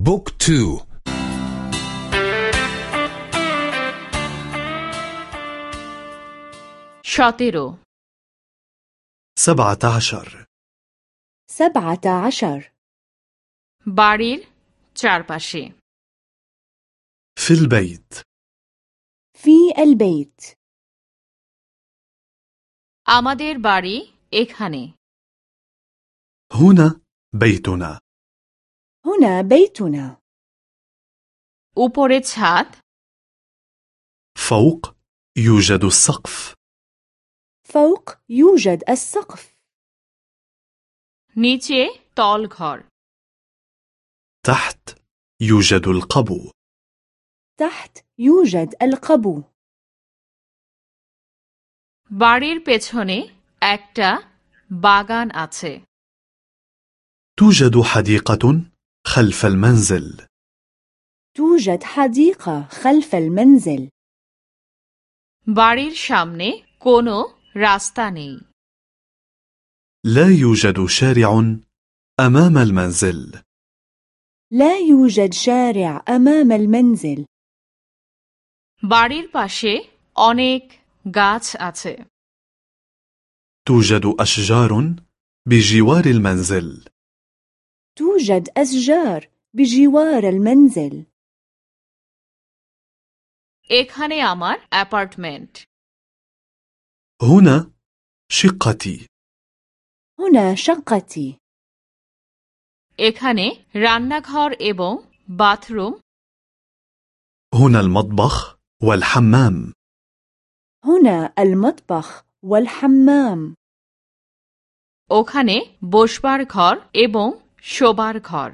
بوك تو شاطرو سبعة عشر سبعة عشر বাড়ির চারপাশে في البيت في البيت আমাদের বাড়ি এখানে هنا بيتنا هنا بيتنا উপরে ছাদ فوق يوجد السقف فوق يوجد السقف নিচে তল ঘর تحت يوجد القبو تحت يوجد القبو বাড়ির পেছনে একটা বাগান আছে توجد حديقة خلف المنزل توجد حديقة خلف المنزل বাড়ির সামনে কোনো রাস্তা নেই لا يوجد شارع أمام المنزل لا يوجد شارع أمام المنزل বাড়ির পাশে অনেক গাছ আছে توجد أشجار بجوار المنزل توجد أشجار بجوار المنزل এখানে আমার অ্যাপার্টমেন্ট هنا شقتي هنا شقتي এখানে রান্নাঘর এবং বাথরুম هنا المطبخ والحمام هنا المطبخ والحمام ওখানে বসবার ঘর এবং শোবার ঘর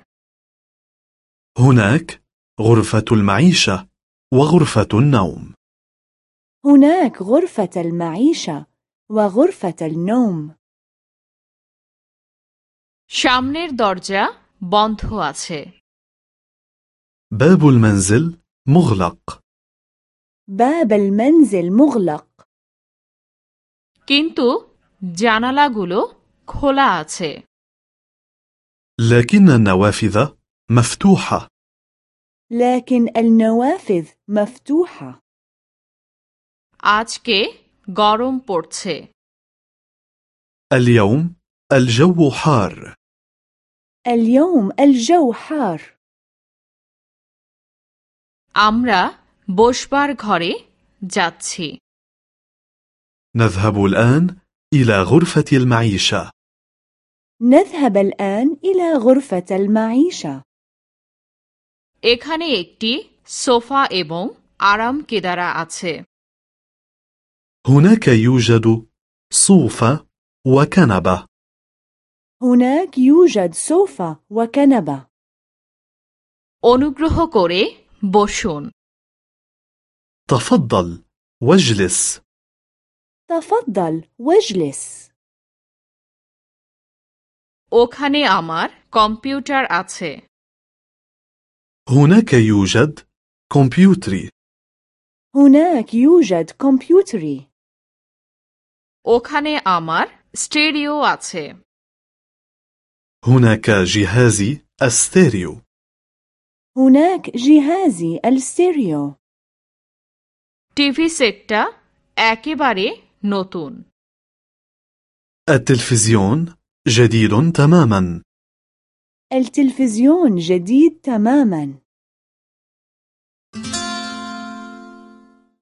هناك غرفة المعيشة وغرفة النوم هناك غرفة المعيشة وغرفة النوم সামনের দরজা বন্ধ আছে باب المنزل مغلق باب المنزل مغلق কিন্তু জানালাগুলো খোলা আছে لكن النوافذ مفتوحة لكن النوافذ مفتوحة আজকে গরম পড়ছে اليوم الجو حار اليوم الجو حار আমরা বসবার ঘরে যাচ্ছি نذهب الآن إلى غرفة المعيشة نذهب الآن إلى غرفة المعيشة এখানে একটি সোফা এবং আরাম কেদারা আছে هناك يوجد صوفة وكنبة هناك يوجد سوفا وكنبة অনুগ্রহ করে বসুন تفضل واجلس تفضل واجلس ওখানে আমার কম্পিউটার আছে هناك يوجد كمبيوتري هناك يوجد كمبيوتري ওখানে আমার স্টেরিও আছে هناك جهازي الستيريو هناك جهازي الستيريو টিভি সেটটা একেবারে নতুন التلفزيون جديد تماما. التلفزيون جديد تماما.